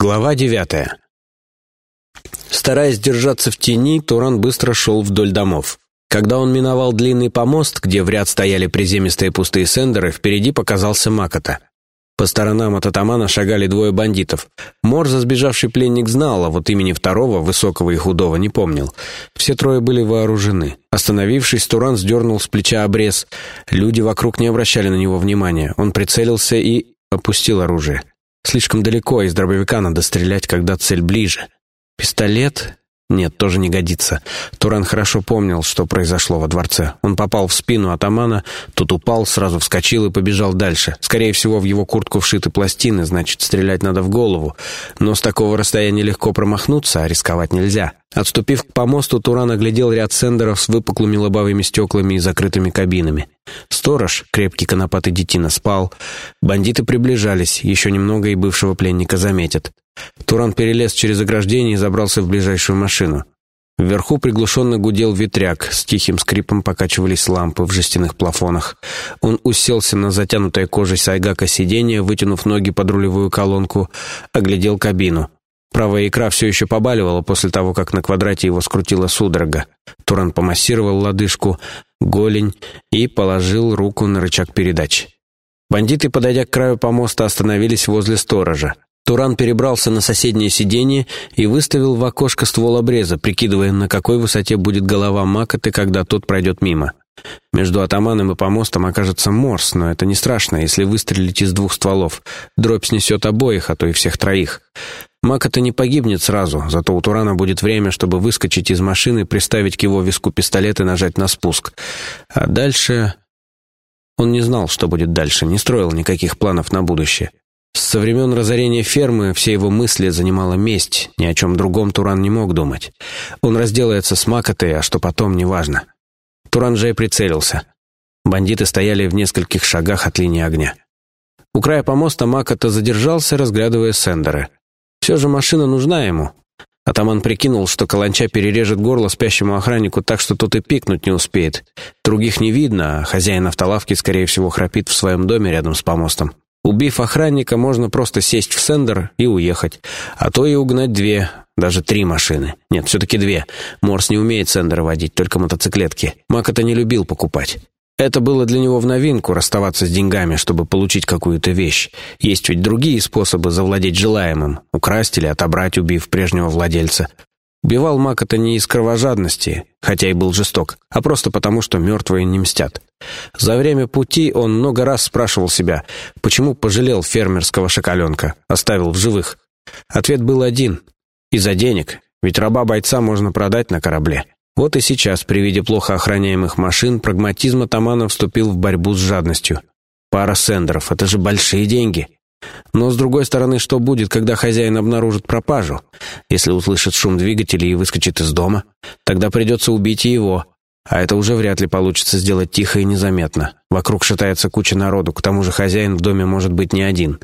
Глава девятая. Стараясь держаться в тени, Туран быстро шел вдоль домов. Когда он миновал длинный помост, где в ряд стояли приземистые пустые сендеры, впереди показался Макота. По сторонам от атамана шагали двое бандитов. Морза, сбежавший пленник, знал, а вот имени второго, высокого и худого, не помнил. Все трое были вооружены. Остановившись, Туран сдернул с плеча обрез. Люди вокруг не обращали на него внимания. Он прицелился и опустил оружие. Слишком далеко, из дробовика надо стрелять, когда цель ближе. Пистолет? Нет, тоже не годится. Туран хорошо помнил, что произошло во дворце. Он попал в спину атамана, тот упал, сразу вскочил и побежал дальше. Скорее всего, в его куртку вшиты пластины, значит, стрелять надо в голову. Но с такого расстояния легко промахнуться, а рисковать нельзя. Отступив к помосту, Туран оглядел ряд сендеров с выпуклыми лобовыми стеклами и закрытыми кабинами. Сторож, крепкий конопатый детина, спал. Бандиты приближались, еще немного и бывшего пленника заметят. Туран перелез через ограждение и забрался в ближайшую машину. Вверху приглушенно гудел ветряк, с тихим скрипом покачивались лампы в жестяных плафонах. Он уселся на затянутое кожей сайгака сиденье, вытянув ноги под рулевую колонку, оглядел кабину. Правая икра все еще побаливала после того, как на квадрате его скрутила судорога. Туран помассировал лодыжку, голень и положил руку на рычаг передач. Бандиты, подойдя к краю помоста, остановились возле сторожа. Туран перебрался на соседнее сиденье и выставил в окошко ствол обреза, прикидывая, на какой высоте будет голова Макоты, когда тот пройдет мимо. Между атаманом и помостом окажется морс, но это не страшно, если выстрелить из двух стволов. Дробь снесет обоих, а то и всех троих. Макота не погибнет сразу, зато у Турана будет время, чтобы выскочить из машины, приставить к его виску пистолет и нажать на спуск. А дальше... Он не знал, что будет дальше, не строил никаких планов на будущее. Со времен разорения фермы все его мысли занимала месть, ни о чем другом Туран не мог думать. Он разделается с Макотой, а что потом, неважно. Туран же и прицелился. Бандиты стояли в нескольких шагах от линии огня. У края помоста Макота задержался, разглядывая сендеры. Все же машина нужна ему. Атаман прикинул, что каланча перережет горло спящему охраннику так, что тот и пикнуть не успеет. Других не видно, а хозяин автолавки, скорее всего, храпит в своем доме рядом с помостом. Убив охранника, можно просто сесть в сендер и уехать. А то и угнать две, даже три машины. Нет, все-таки две. Морс не умеет сендеры водить, только мотоциклетки. Мак это не любил покупать. Это было для него в новинку расставаться с деньгами, чтобы получить какую-то вещь. Есть ведь другие способы завладеть желаемым. Украсть или отобрать, убив прежнего владельца. Убивал Мак это не из кровожадности, хотя и был жесток, а просто потому, что мертвые не мстят. За время пути он много раз спрашивал себя, почему пожалел фермерского шоколенка, оставил в живых. Ответ был один — из-за денег, ведь раба-бойца можно продать на корабле. Вот и сейчас, при виде плохо охраняемых машин, прагматизм атамана вступил в борьбу с жадностью. Пара сендеров — это же большие деньги. Но, с другой стороны, что будет, когда хозяин обнаружит пропажу? Если услышит шум двигателей и выскочит из дома, тогда придется убить и его. А это уже вряд ли получится сделать тихо и незаметно. Вокруг шатается куча народу, к тому же хозяин в доме может быть не один.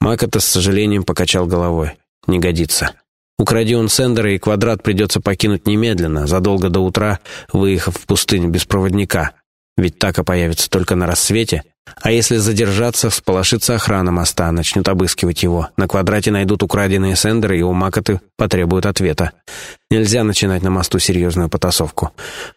Макота с сожалением покачал головой. Не годится. Укради он Сендера, и квадрат придется покинуть немедленно, задолго до утра, выехав в пустыню без проводника. Ведь Така появится только на рассвете, а если задержаться, всполошится охрана моста, начнут обыскивать его. На квадрате найдут украденные сендеры, и у Макоты потребуют ответа. Нельзя начинать на мосту серьезную потасовку.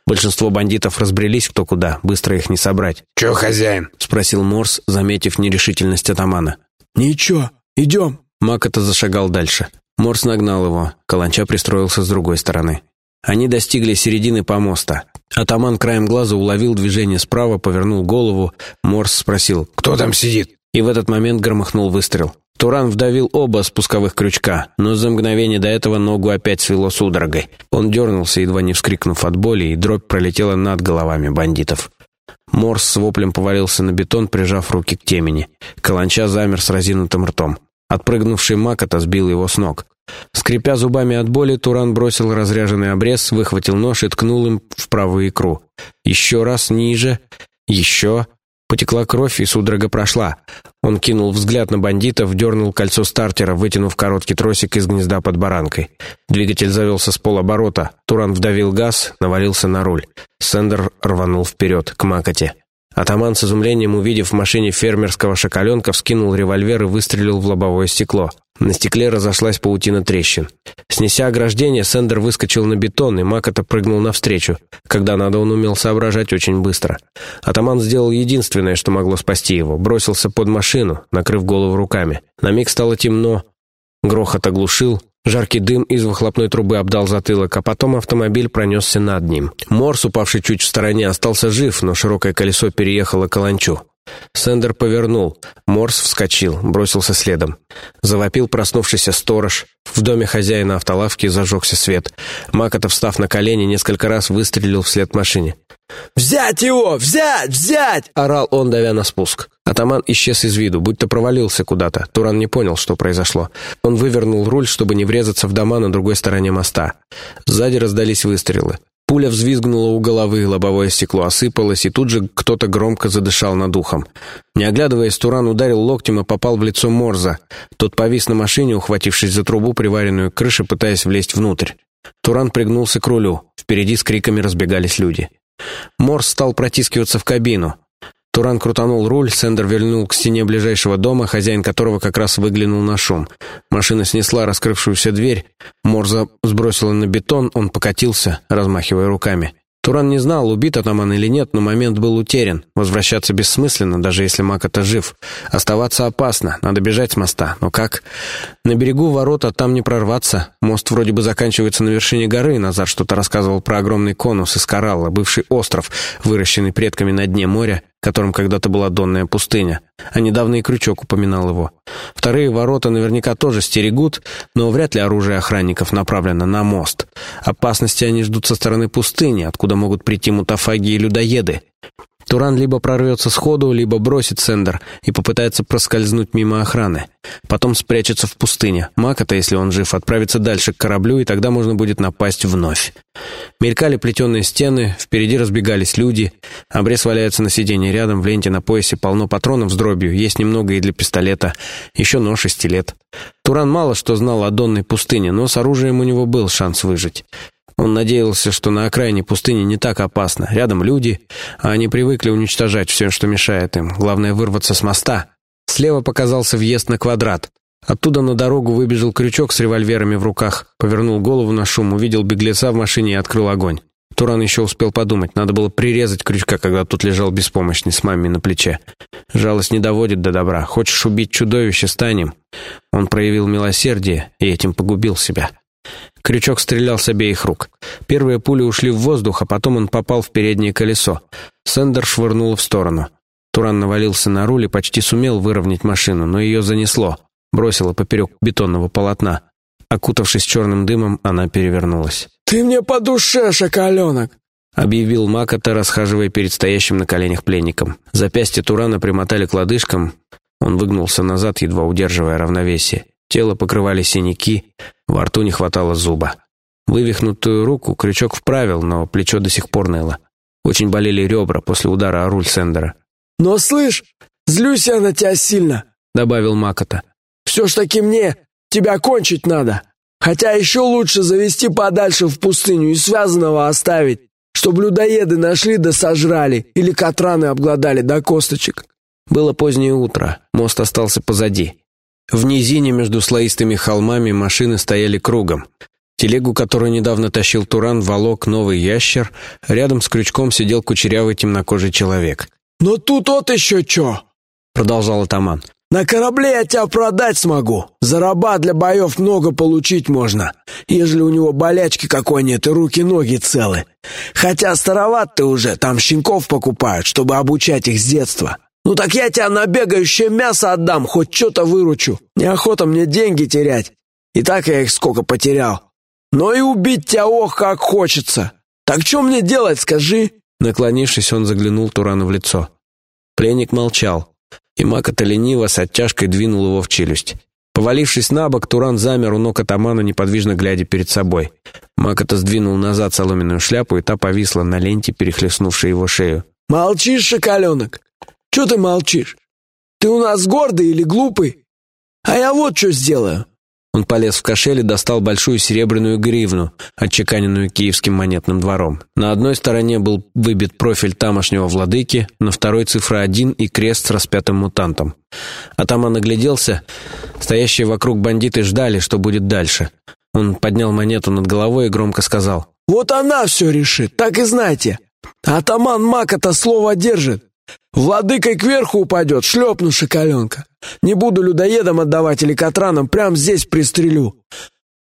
Большинство бандитов разбрелись кто куда, быстро их не собрать. «Че, хозяин?» — спросил Морс, заметив нерешительность атамана. «Ничего, идем». Макота зашагал дальше. Морс нагнал его. Каланча пристроился с другой стороны. Они достигли середины помоста. Атаман краем глаза уловил движение справа, повернул голову. Морс спросил «Кто там сидит?» И в этот момент громыхнул выстрел. Туран вдавил оба спусковых крючка, но за мгновение до этого ногу опять свело судорогой. Он дернулся, едва не вскрикнув от боли, и дробь пролетела над головами бандитов. Морс с воплем повалился на бетон, прижав руки к темени. Каланча замер с разинутым ртом. Отпрыгнувший Макота сбил его с ног. Скрипя зубами от боли, Туран бросил разряженный обрез, выхватил нож и ткнул им в правую икру. Еще раз ниже, еще... Потекла кровь, и судорога прошла. Он кинул взгляд на бандитов, дернул кольцо стартера, вытянув короткий тросик из гнезда под баранкой. Двигатель завелся с полоборота. Туран вдавил газ, навалился на руль. Сендер рванул вперед, к Макоте. Атаман с изумлением, увидев в машине фермерского шоколенка, вскинул револьвер и выстрелил в лобовое стекло. На стекле разошлась паутина трещин. Снеся ограждение, Сендер выскочил на бетон, и Макота прыгнул навстречу. Когда надо, он умел соображать очень быстро. Атаман сделал единственное, что могло спасти его. Бросился под машину, накрыв голову руками. На миг стало темно. Грохот оглушил. Жаркий дым из выхлопной трубы обдал затылок, а потом автомобиль пронесся над ним. Морс, упавший чуть в стороне, остался жив, но широкое колесо переехало Каланчу. Сендер повернул. Морс вскочил, бросился следом. Завопил проснувшийся сторож. В доме хозяина автолавки зажегся свет. Макота, встав на колени, несколько раз выстрелил вслед машине. «Взять его! Взять! Взять!» — орал он, давя на спуск. Атаман исчез из виду, будто провалился куда-то. Туран не понял, что произошло. Он вывернул руль, чтобы не врезаться в дома на другой стороне моста. Сзади раздались выстрелы. Пуля взвизгнула у головы, лобовое стекло осыпалось, и тут же кто-то громко задышал над ухом. Не оглядываясь, Туран ударил локтем и попал в лицо Морза. Тот повис на машине, ухватившись за трубу, приваренную к крыше, пытаясь влезть внутрь. Туран пригнулся к рулю. Впереди с криками разбегались люди. Морс стал протискиваться в кабину. Туран крутанул руль, Сендер вильнул к стене ближайшего дома, хозяин которого как раз выглянул на шум. Машина снесла раскрывшуюся дверь. Морза сбросила на бетон, он покатился, размахивая руками. Туран не знал, убит атаман или нет, но момент был утерян. Возвращаться бессмысленно, даже если Макота жив. Оставаться опасно, надо бежать с моста. Но как? На берегу ворота, там не прорваться. Мост вроде бы заканчивается на вершине горы. Назар что-то рассказывал про огромный конус из коралла, бывший остров, выращенный предками на дне моря, которым когда-то была донная пустыня. А недавно и Крючок упоминал его. Вторые ворота наверняка тоже стерегут, но вряд ли оружие охранников направлено на мост. Опасности они ждут со стороны пустыни, откуда могут прийти мутафаги и людоеды. Туран либо прорвется сходу, либо бросит Сендер и попытается проскользнуть мимо охраны. Потом спрячется в пустыне. Макота, если он жив, отправится дальше к кораблю, и тогда можно будет напасть вновь. Мелькали плетеные стены, впереди разбегались люди. Обрез валяется на сиденье рядом, в ленте на поясе полно патронов с дробью, есть немного и для пистолета, еще нож и стилет. Туран мало что знал о донной пустыне, но с оружием у него был шанс выжить. Он надеялся, что на окраине пустыни не так опасно. Рядом люди, а они привыкли уничтожать все, что мешает им. Главное вырваться с моста. Слева показался въезд на квадрат. Оттуда на дорогу выбежал крючок с револьверами в руках, повернул голову на шум, увидел беглеца в машине и открыл огонь. Туран еще успел подумать, надо было прирезать крючка, когда тот лежал беспомощный с мамой на плече. Жалость не доводит до добра. Хочешь убить чудовище, станем. Он проявил милосердие и этим погубил себя. Крючок стрелял с обеих рук. Первые пули ушли в воздух, а потом он попал в переднее колесо. Сендер швырнул в сторону. Туран навалился на руль и почти сумел выровнять машину, но ее занесло. Бросило поперек бетонного полотна. Окутавшись черным дымом, она перевернулась. «Ты мне по душе, шоколенок!» объявил Макота, расхаживая перед стоящим на коленях пленником. Запястье Турана примотали к лодыжкам. Он выгнулся назад, едва удерживая равновесие. Тело покрывали синяки, во рту не хватало зуба. Вывихнутую руку крючок вправил, но плечо до сих пор ныло. Очень болели ребра после удара о руль Сендера. «Но слышь, злюсь я на тебя сильно», — добавил Макота. «Все ж таки мне тебя кончить надо. Хотя еще лучше завести подальше в пустыню и связанного оставить, чтобы людоеды нашли да сожрали или катраны обглодали до косточек». Было позднее утро, мост остался позади. В низине между слоистыми холмами машины стояли кругом. Телегу, которую недавно тащил Туран, волок новый ящер. Рядом с крючком сидел кучерявый темнокожий человек. «Но тут вот еще что!» — продолжал атаман. «На корабле я тебя продать смогу. За раба для боев много получить можно, ежели у него болячки какой нет и руки-ноги целы. Хотя староват ты уже, там щенков покупают, чтобы обучать их с детства. «Ну так я тебя на бегающее мясо отдам, хоть что-то выручу. Неохота мне деньги терять. И так я их сколько потерял. Но и убить тебя ох, как хочется. Так что мне делать, скажи?» Наклонившись, он заглянул Турану в лицо. Пленник молчал, и Макота лениво с оттяжкой двинул его в челюсть. Повалившись на бок, Туран замер у ног атамана, неподвижно глядя перед собой. Макота сдвинул назад соломенную шляпу, и та повисла на ленте, перехлестнувшей его шею. «Молчишь, шоколенок? Че ты молчишь? Ты у нас гордый или глупый? А я вот что сделаю. Он полез в кошель и достал большую серебряную гривну, отчеканенную киевским монетным двором. На одной стороне был выбит профиль тамошнего владыки, на второй цифра один и крест с распятым мутантом. Атаман огляделся. Стоящие вокруг бандиты ждали, что будет дальше. Он поднял монету над головой и громко сказал. «Вот она все решит, так и знайте. Атаман Мак-то слово держит. Владыкой кверху упадет, шлепну шоколенка. Не буду людоедам отдавать или катранам, прям здесь пристрелю».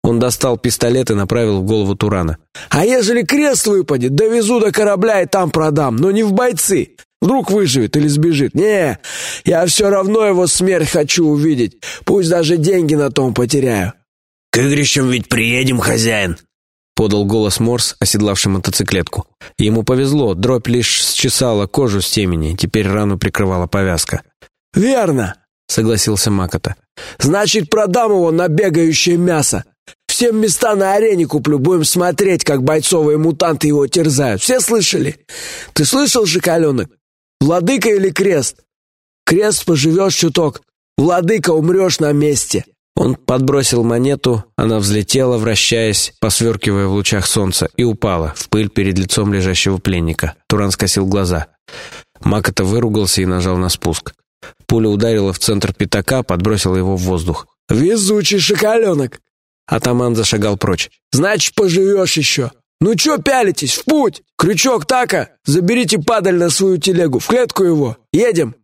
Он достал пистолет и направил в голову Турана. «А ежели крест выпадет, довезу до корабля и там продам, но не в бойцы. Вдруг выживет или сбежит. Не, я все равно его смерть хочу увидеть, пусть даже деньги на том потеряю». «К игрищам ведь приедем, хозяин», — подал голос Морс, оседлавший мотоциклетку. Ему повезло, дробь лишь счесала кожу с темени, теперь рану прикрывала повязка. «Верно», — согласился Макота. «Значит, продам его на бегающее мясо. Всем места на арене куплю, будем смотреть, как бойцовые мутанты его терзают. Все слышали? Ты слышал, Шоколенок? Владыка или крест? Крест поживешь чуток, владыка умрешь на месте». Он подбросил монету, она взлетела, вращаясь, посверкивая в лучах солнца, и упала в пыль перед лицом лежащего пленника. Туран скосил глаза. Макота выругался и нажал на спуск. Пуля ударила в центр пятака, подбросила его в воздух. «Везучий шоколенок!» Атаман зашагал прочь. «Значит, поживешь еще. Ну чё пялитесь, в путь! Крючок така! Заберите падаль на свою телегу, в клетку его! Едем!»